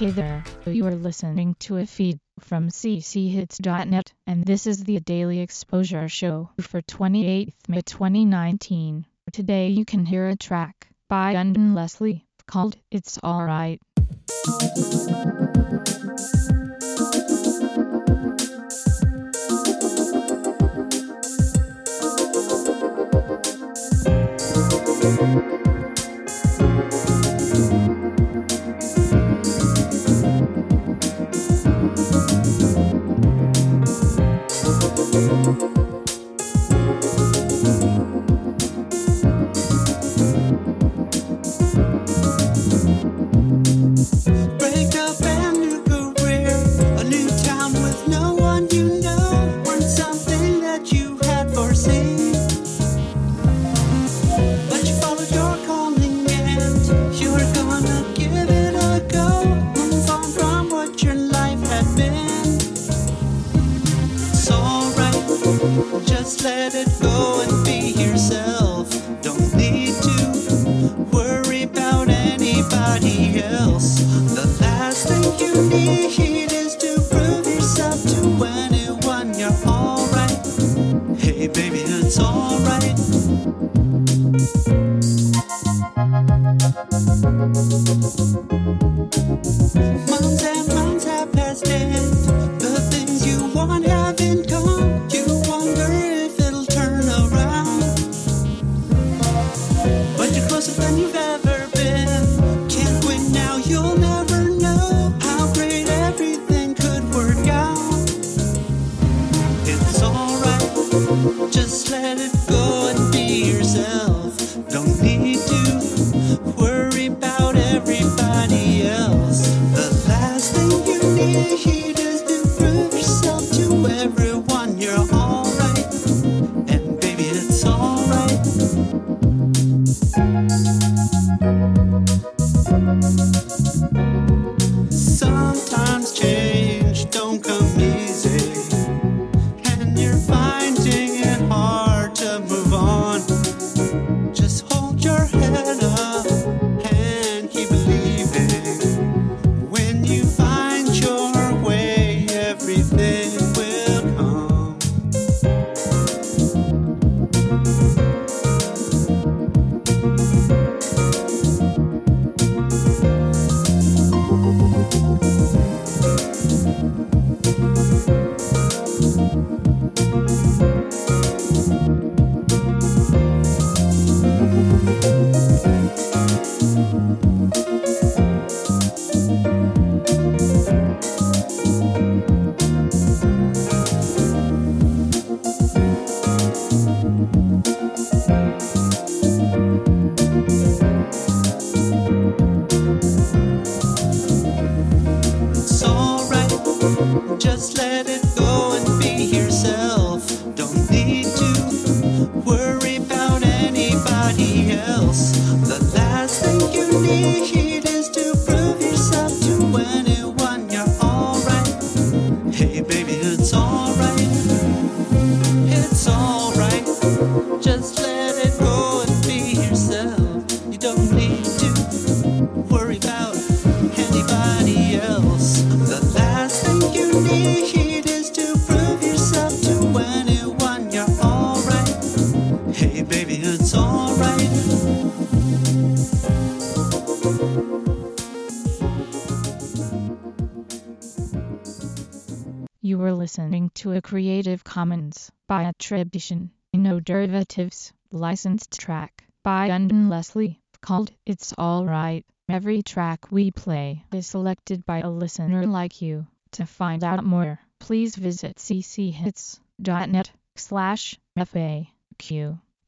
Hey there, you are listening to a feed from cchits.net, and this is the Daily Exposure Show for 28th May 2019. Today you can hear a track by Undon Leslie called It's Alright. Just let it go and be yourself. Don't need to worry about anybody else. The last thing you need is to prove yourself to anyone you're alright. Hey, baby, it's alright. Months and months have passed and the things you want Sometimes You were listening to a Creative Commons by attribution, no derivatives, licensed track by Undon Leslie called It's Alright. Every track we play is selected by a listener like you. To find out more, please visit cchits.net slash FAQ.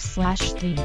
slash theme.